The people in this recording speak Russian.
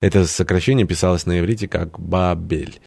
Это сокращение писалось на иврите как Бабель.